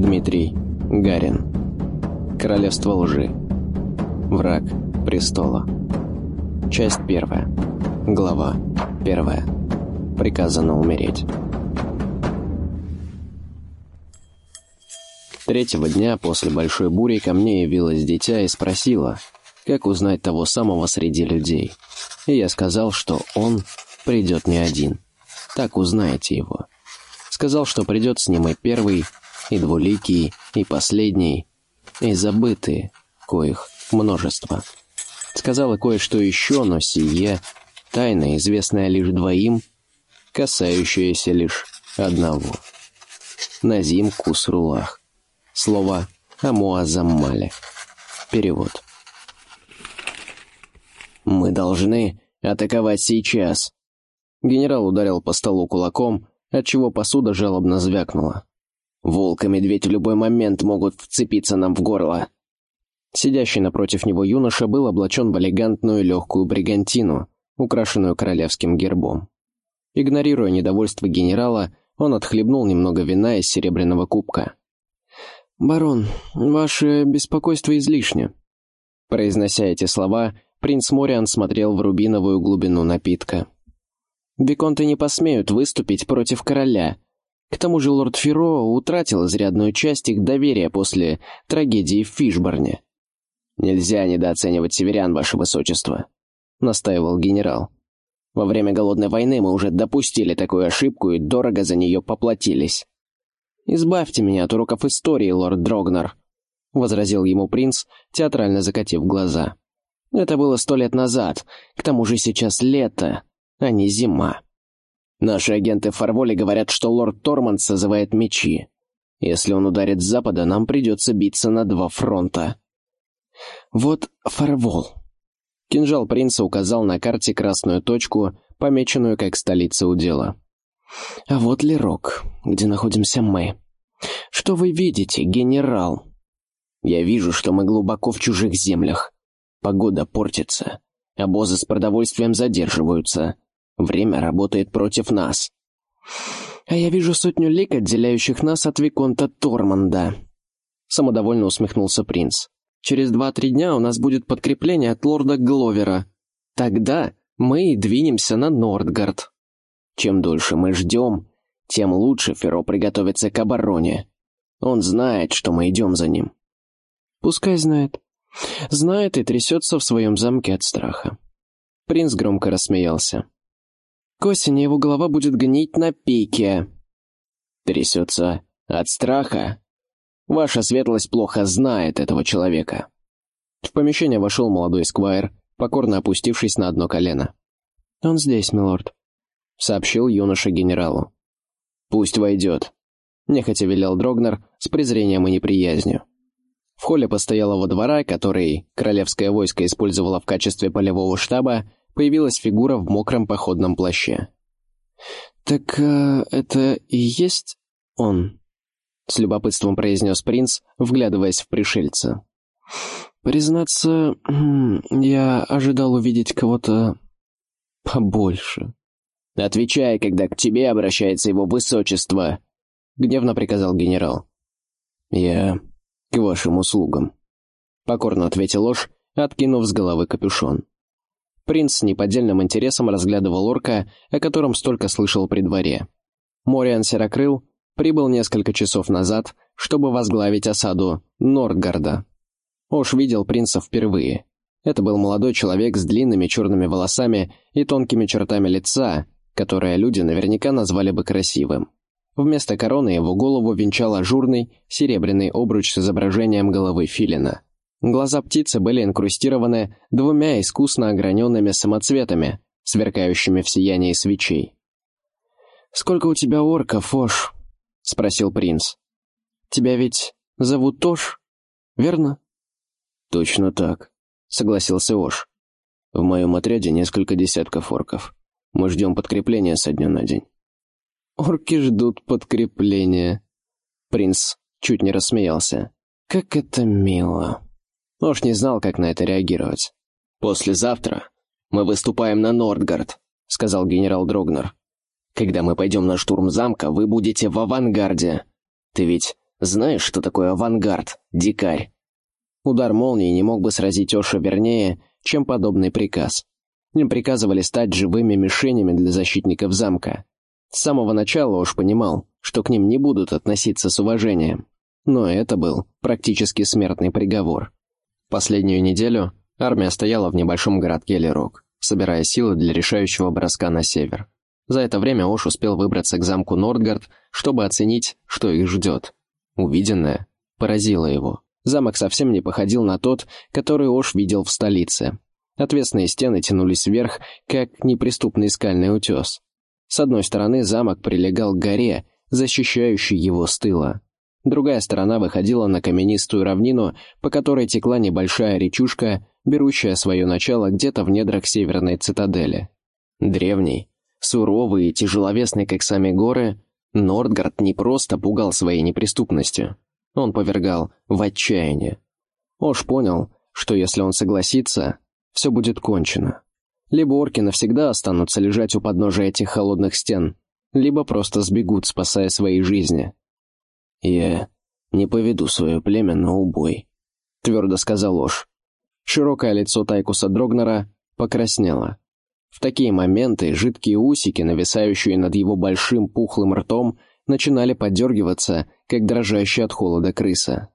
Дмитрий Гарин. Королевство лжи. Враг престола. Часть первая. Глава первая. Приказано умереть. Третьего дня после большой бури ко мне явилось дитя и спросила, как узнать того самого среди людей. И я сказал, что он придет не один. Так узнаете его. Сказал, что придет с ним и первый, и двуликий, и последний, и забытые, коих множество. Сказала кое-что еще, но сие — тайна, известная лишь двоим, касающаяся лишь одного. Назим Кусрулах. Слово «Амуазаммале». Перевод. «Мы должны атаковать сейчас». Генерал ударил по столу кулаком, отчего посуда жалобно звякнула. Волк и медведь в любой момент могут вцепиться нам в горло». Сидящий напротив него юноша был облачен в элегантную легкую бригантину, украшенную королевским гербом. Игнорируя недовольство генерала, он отхлебнул немного вина из серебряного кубка. «Барон, ваше беспокойство излишне». Произнося эти слова, принц Мориан смотрел в рубиновую глубину напитка. «Виконты не посмеют выступить против короля, к тому же лорд Феро утратил изрядную часть их доверия после трагедии в Фишборне. «Нельзя недооценивать северян, ваше высочество», — настаивал генерал. «Во время Голодной войны мы уже допустили такую ошибку и дорого за нее поплатились». «Избавьте меня от уроков истории, лорд Дрогнер», — возразил ему принц, театрально закатив глаза. «Это было сто лет назад, к тому же сейчас лето, а не зима». Наши агенты в Фарволе говорят, что лорд Торманд созывает мечи. Если он ударит с запада, нам придется биться на два фронта. Вот Фарвол. Кинжал принца указал на карте красную точку, помеченную как столица удела. А вот Лерок, где находимся мы. Что вы видите, генерал? Я вижу, что мы глубоко в чужих землях. Погода портится. Обозы с продовольствием задерживаются. Время работает против нас. А я вижу сотню лик, отделяющих нас от Виконта Торманда. Самодовольно усмехнулся принц. Через два-три дня у нас будет подкрепление от лорда Гловера. Тогда мы и двинемся на Нордгард. Чем дольше мы ждем, тем лучше Феро приготовится к обороне. Он знает, что мы идем за ним. Пускай знает. Знает и трясется в своем замке от страха. Принц громко рассмеялся. К осени его голова будет гнить на пике. Трясется от страха. Ваша светлость плохо знает этого человека. В помещение вошел молодой сквайр, покорно опустившись на одно колено. «Он здесь, милорд», — сообщил юноша генералу. «Пусть войдет», — нехотя велел Дрогнер с презрением и неприязнью. В холле постоялого двора, который королевское войско использовало в качестве полевого штаба, появилась фигура в мокром походном плаще. «Так э, это и есть он?» — с любопытством произнес принц, вглядываясь в пришельца. «Признаться, я ожидал увидеть кого-то побольше». «Отвечай, когда к тебе обращается его высочество», — гневно приказал генерал. «Я к вашим услугам», — покорно ответил ложь, откинув с головы капюшон. Принц с неподдельным интересом разглядывал орка, о котором столько слышал при дворе. Мориан Серокрыл прибыл несколько часов назад, чтобы возглавить осаду Нордгарда. Ош видел принца впервые. Это был молодой человек с длинными черными волосами и тонкими чертами лица, которое люди наверняка назвали бы красивым. Вместо короны его голову венчал ажурный, серебряный обруч с изображением головы филина. Глаза птицы были инкрустированы двумя искусно ограненными самоцветами, сверкающими в сиянии свечей. «Сколько у тебя орков, Ош?» — спросил принц. «Тебя ведь зовут Тош, верно?» «Точно так», — согласился Ош. «В моем отряде несколько десятков орков. Мы ждем подкрепления со дня на день». «Орки ждут подкрепления». Принц чуть не рассмеялся. «Как это мило!» Нож не знал, как на это реагировать. «Послезавтра мы выступаем на Нордгард», — сказал генерал Дрогнер. «Когда мы пойдем на штурм замка, вы будете в авангарде. Ты ведь Знаешь, что такое авангард, дикарь?» Удар молнии не мог бы сразить Оша вернее, чем подобный приказ. Им приказывали стать живыми мишенями для защитников замка. С самого начала Ош понимал, что к ним не будут относиться с уважением. Но это был практически смертный приговор. Последнюю неделю армия стояла в небольшом городке Лерок, собирая силы для решающего броска на север. За это время Ош успел выбраться к замку Нордгард, чтобы оценить, что их ждет. Увиденное поразило его. Замок совсем не походил на тот, который Ош видел в столице. Отвесные стены тянулись вверх, как неприступный скальный утес. С одной стороны замок прилегал к горе, защищающей его с тыла. Другая сторона выходила на каменистую равнину, по которой текла небольшая речушка, берущая свое начало где-то в недрах северной цитадели. Древний, суровый и тяжеловесный, как сами горы, Нордгард не просто пугал своей неприступностью. Он повергал в отчаяние. Ош понял, что если он согласится, все будет кончено. Либо орки навсегда останутся лежать у подножия этих холодных стен, либо просто сбегут, спасая свои жизни. «Я не поведу свое племя на убой», — твердо сказал Ош. Широкое лицо Тайкуса Дрогнера покраснело. В такие моменты жидкие усики, нависающие над его большим пухлым ртом, начинали подергиваться, как дрожащая от холода крыса.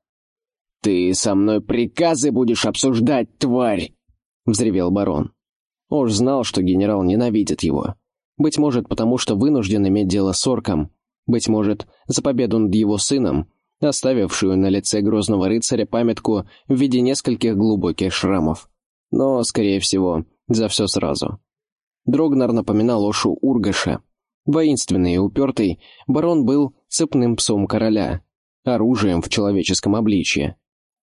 «Ты со мной приказы будешь обсуждать, тварь!» — взревел барон. Ош знал, что генерал ненавидит его. Быть может, потому что вынужден иметь дело с орком. Быть может, за победу над его сыном, оставившую на лице грозного рыцаря памятку в виде нескольких глубоких шрамов. Но, скорее всего, за все сразу. Дрогнар напоминал Ошу Ургаша. Воинственный и упертый, барон был цепным псом короля, оружием в человеческом обличье.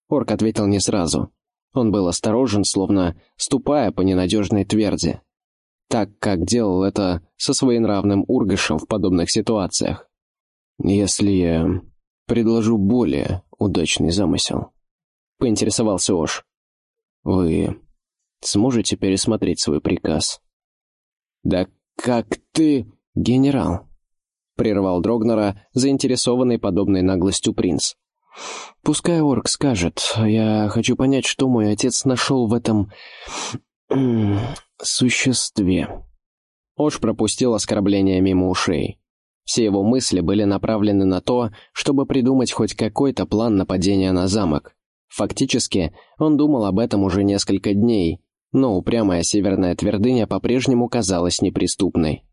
Орк ответил не сразу. Он был осторожен, словно ступая по ненадежной тверди. Так, как делал это со своенравным Ургашем в подобных ситуациях. «Если я предложу более удачный замысел», — поинтересовался Ош, — «вы сможете пересмотреть свой приказ?» «Да как ты...» «Генерал», — прервал Дрогнера, заинтересованный подобной наглостью принц. «Пускай орк скажет. Я хочу понять, что мой отец нашел в этом... существе». Ош пропустил оскорбление мимо ушей. Все его мысли были направлены на то, чтобы придумать хоть какой-то план нападения на замок. Фактически, он думал об этом уже несколько дней, но упрямая северная твердыня по-прежнему казалась неприступной.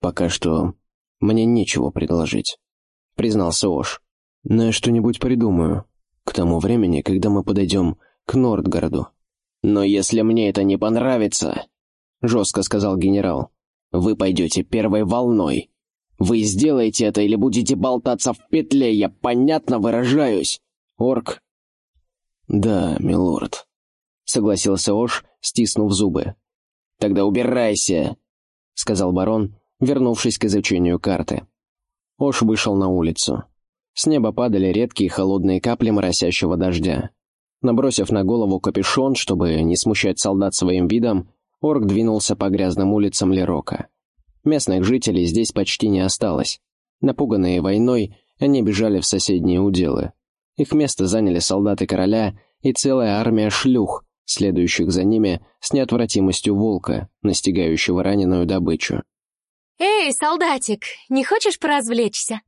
«Пока что мне нечего предложить», — признался Ош. «Но я что-нибудь придумаю. К тому времени, когда мы подойдем к Нордгороду». «Но если мне это не понравится», — жестко сказал генерал, — «вы пойдете первой волной. Вы сделаете это или будете болтаться в петле, я понятно выражаюсь. Орк?» «Да, милорд», — согласился Ош, стиснув зубы. «Тогда убирайся», — сказал барон, вернувшись к изучению карты. Ош вышел на улицу. С неба падали редкие холодные капли моросящего дождя. Набросив на голову капюшон, чтобы не смущать солдат своим видом, орк двинулся по грязным улицам Лерока. Местных жителей здесь почти не осталось. Напуганные войной, они бежали в соседние уделы. Их место заняли солдаты короля и целая армия шлюх, следующих за ними с неотвратимостью волка, настигающего раненую добычу. «Эй, солдатик, не хочешь поразвлечься?»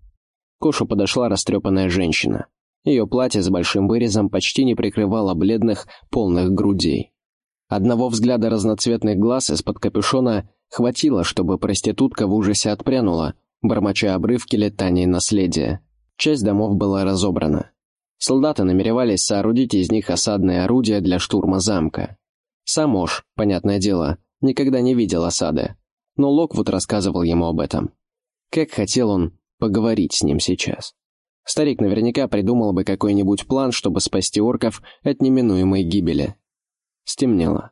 К Кошу подошла растрепанная женщина. Ее платье с большим вырезом почти не прикрывало бледных, полных грудей. Одного взгляда разноцветных глаз из-под капюшона хватило, чтобы проститутка в ужасе отпрянула, бормоча обрывки летаний наследия. Часть домов была разобрана. Солдаты намеревались соорудить из них осадные орудия для штурма замка. Сам Ош, понятное дело, никогда не видел осады, но Локвуд рассказывал ему об этом. Как хотел он поговорить с ним сейчас. Старик наверняка придумал бы какой-нибудь план, чтобы спасти орков от неминуемой гибели. Стемнело.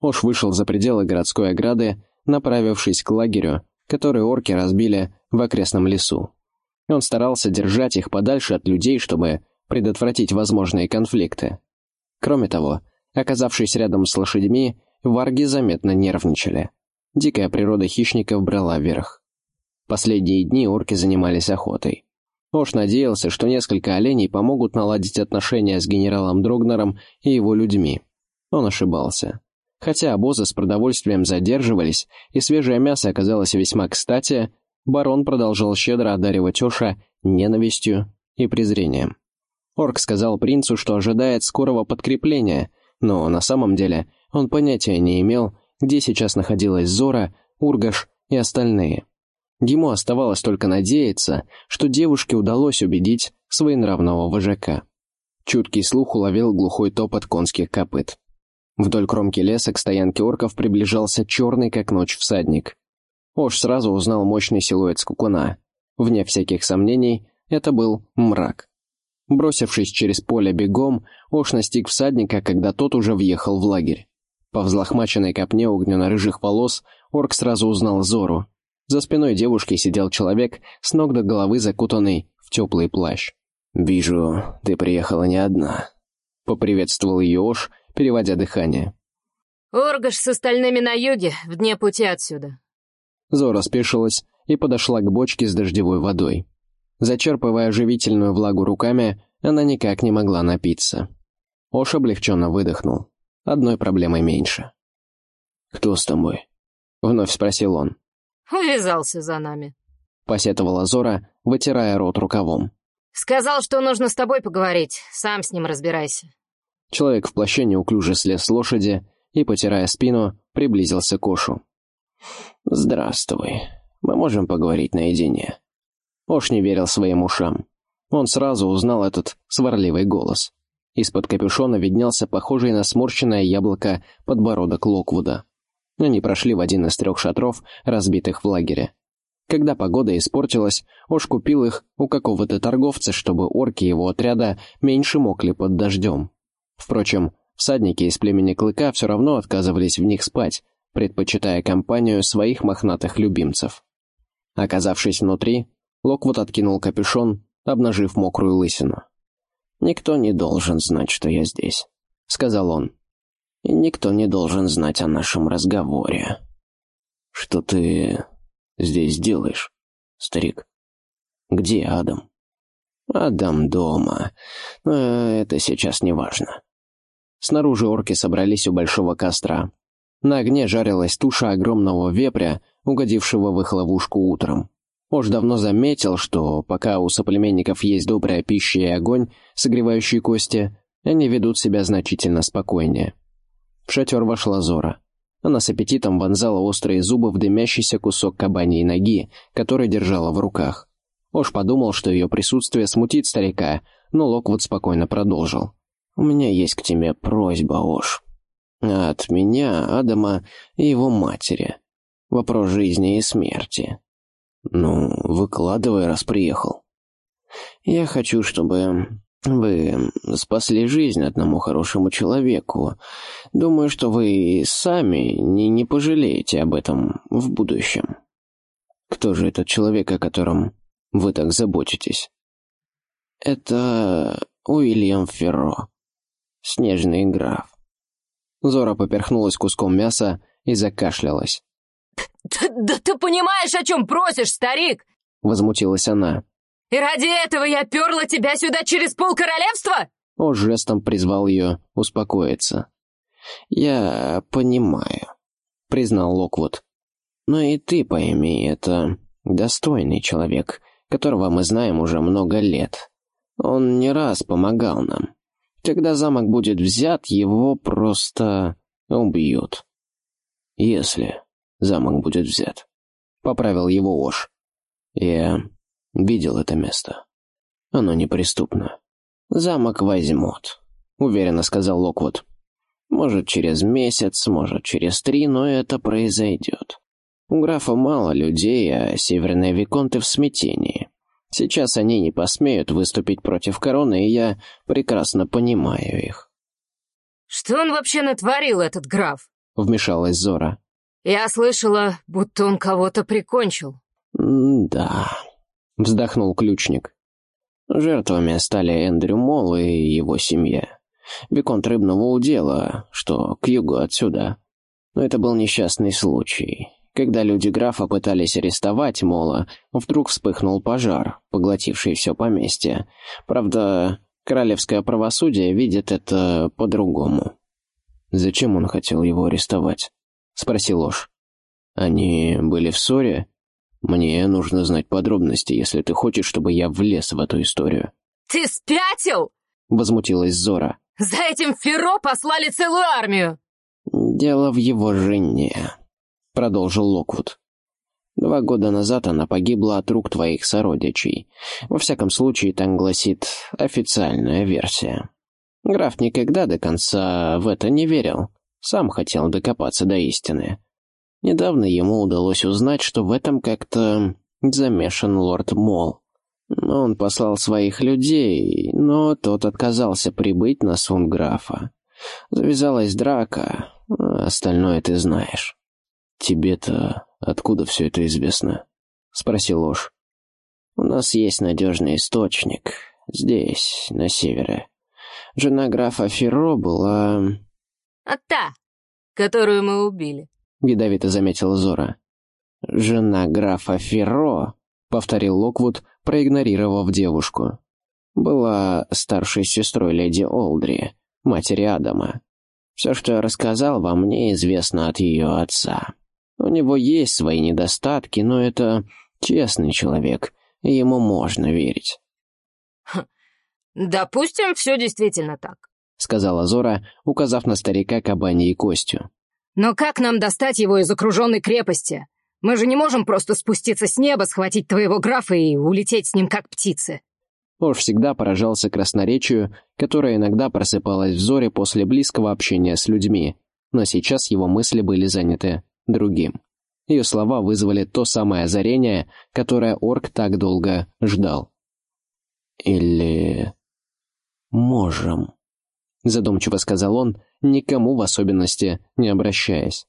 Ош вышел за пределы городской ограды, направившись к лагерю, который орки разбили в окрестном лесу. Он старался держать их подальше от людей, чтобы предотвратить возможные конфликты. Кроме того, оказавшись рядом с лошадьми, варги заметно нервничали. Дикая природа хищников брала верх. Последние дни орки занимались охотой. Ош надеялся, что несколько оленей помогут наладить отношения с генералом Дрогнером и его людьми. Он ошибался. Хотя обозы с продовольствием задерживались, и свежее мясо оказалось весьма кстати, барон продолжал щедро одаривать Оша ненавистью и презрением. Орк сказал принцу, что ожидает скорого подкрепления, но на самом деле он понятия не имел, где сейчас находилась Зора, Ургаш и остальные. Ему оставалось только надеяться, что девушке удалось убедить своенравного вожака. Чуткий слух уловил глухой топот конских копыт. Вдоль кромки леса к стоянке орков приближался черный, как ночь, всадник. Ош сразу узнал мощный силуэт скукуна. Вне всяких сомнений, это был мрак. Бросившись через поле бегом, Ош настиг всадника, когда тот уже въехал в лагерь. По взлохмаченной копне огненно-рыжих волос орк сразу узнал Зору. За спиной девушки сидел человек, с ног до головы закутанный в теплый плащ. «Вижу, ты приехала не одна», — поприветствовал ее Ош, переводя дыхание. «Оргаш с остальными на юге, в дне пути отсюда». Зора спешилась и подошла к бочке с дождевой водой. Зачерпывая оживительную влагу руками, она никак не могла напиться. Ош облегченно выдохнул. Одной проблемой меньше. «Кто с тобой?» — вновь спросил он. «Увязался за нами», — посетовала Зора, вытирая рот рукавом. «Сказал, что нужно с тобой поговорить. Сам с ним разбирайся». Человек в плаще неуклюже слез с лошади и, потирая спину, приблизился к Ошу. «Здравствуй. Мы можем поговорить наедине». Ош не верил своим ушам. Он сразу узнал этот сварливый голос. Из-под капюшона виднелся похожий на сморщенное яблоко подбородок Локвуда. Они прошли в один из трех шатров, разбитых в лагере. Когда погода испортилась, Ош купил их у какого-то торговца, чтобы орки его отряда меньше мокли под дождем. Впрочем, всадники из племени Клыка все равно отказывались в них спать, предпочитая компанию своих мохнатых любимцев. Оказавшись внутри, Локвуд откинул капюшон, обнажив мокрую лысину. «Никто не должен знать, что я здесь», — сказал он. «И никто не должен знать о нашем разговоре». «Что ты здесь делаешь, старик? Где Адам?» «Адам дома, но это сейчас не важно». Снаружи орки собрались у большого костра. На огне жарилась туша огромного вепря, угодившего в их ловушку утром. Ош давно заметил, что пока у соплеменников есть добрая пища и огонь, согревающий кости, они ведут себя значительно спокойнее. В шатер вошла Зора. Она с аппетитом вонзала острые зубы в дымящийся кусок кабаньей ноги, который держала в руках. Ош подумал, что ее присутствие смутит старика, но Локвуд спокойно продолжил. «У меня есть к тебе просьба, Ош. От меня, Адама и его матери. Вопрос жизни и смерти. Ну, выкладывай, раз приехал. Я хочу, чтобы вы спасли жизнь одному хорошему человеку. Думаю, что вы сами не, не пожалеете об этом в будущем. Кто же этот человек, о котором вы так заботитесь? Это Уильям Ферро, снежный граф. Зора поперхнулась куском мяса и закашлялась. «Да, да ты понимаешь, о чем просишь, старик?» — возмутилась она. «И ради этого я перла тебя сюда через полкоролевства?» Он жестом призвал ее успокоиться. «Я понимаю», — признал Локвуд. «Но и ты пойми, это достойный человек, которого мы знаем уже много лет. Он не раз помогал нам. Когда замок будет взят, его просто убьют. Если замок будет взят. Поправил его Ош. Я видел это место. Оно неприступно. Замок возьмут, уверенно сказал Локвуд. Может, через месяц, может, через три, но это произойдет. У графа мало людей, а северные виконты в смятении. Сейчас они не посмеют выступить против короны, и я прекрасно понимаю их. «Что он вообще натворил, этот граф?» — вмешалась Зора. «Я слышала, будто он кого-то прикончил». «Да», — вздохнул ключник. Жертвами стали Эндрю Молл и его семья. Виконт рыбного удела, что к югу отсюда. Но это был несчастный случай. Когда люди графа пытались арестовать Мола, вдруг вспыхнул пожар, поглотивший все поместье. Правда, королевское правосудие видит это по-другому. «Зачем он хотел его арестовать?» — спросил Ложь. «Они были в ссоре? Мне нужно знать подробности, если ты хочешь, чтобы я влез в эту историю». «Ты спятил?» — возмутилась Зора. «За этим Феро послали целую армию!» «Дело в его жене», — продолжил Локвуд. «Два года назад она погибла от рук твоих сородичей. Во всяком случае, так гласит официальная версия. Граф никогда до конца в это не верил. Сам хотел докопаться до истины. Недавно ему удалось узнать, что в этом как-то замешан лорд Мол. Он послал своих людей, но тот отказался прибыть на сон графа. Завязалась драка, остальное ты знаешь. «Тебе-то откуда все это известно?» — спросил Ложь. «У нас есть надежный источник. Здесь, на севере. Жена графа Ферро была...» «А та, которую мы убили», — ядовито заметила Зора. «Жена графа Ферро», — повторил Локвуд, проигнорировав девушку. «Была старшей сестрой леди Олдри, матери Адама. Все, что я рассказал вам, мне известно от ее отца. У него есть свои недостатки, но это честный человек, и ему можно верить». «Допустим, все действительно так», — сказала Зора, указав на старика Кабани и Костю. «Но как нам достать его из окруженной крепости? Мы же не можем просто спуститься с неба, схватить твоего графа и улететь с ним как птицы». Ож всегда поражался красноречию, которое иногда просыпалось в Зоре после близкого общения с людьми, но сейчас его мысли были заняты другим. Ее слова вызвали то самое озарение, которое орк так долго ждал. «Или... можем», — задумчиво сказал он, никому в особенности не обращаясь.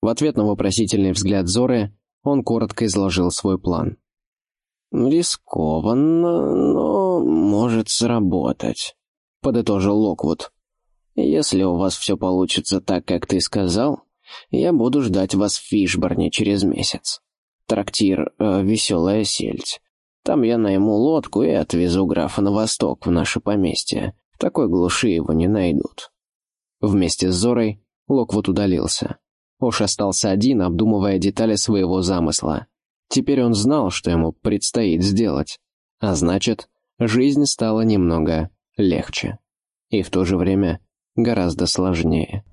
В ответ на вопросительный взгляд Зоры он коротко изложил свой план. «Рискованно, но может сработать», — подытожил Локвуд. «Если у вас все получится так, как ты сказал, я буду ждать вас в Фишборне через месяц. Трактир э, «Веселая сельдь». Там я найму лодку и отвезу графа на восток, в наше поместье. В такой глуши его не найдут». Вместе с Зорой Локвуд удалился. Ош остался один, обдумывая детали своего замысла. Теперь он знал, что ему предстоит сделать. А значит, жизнь стала немного легче. И в то же время гораздо сложнее.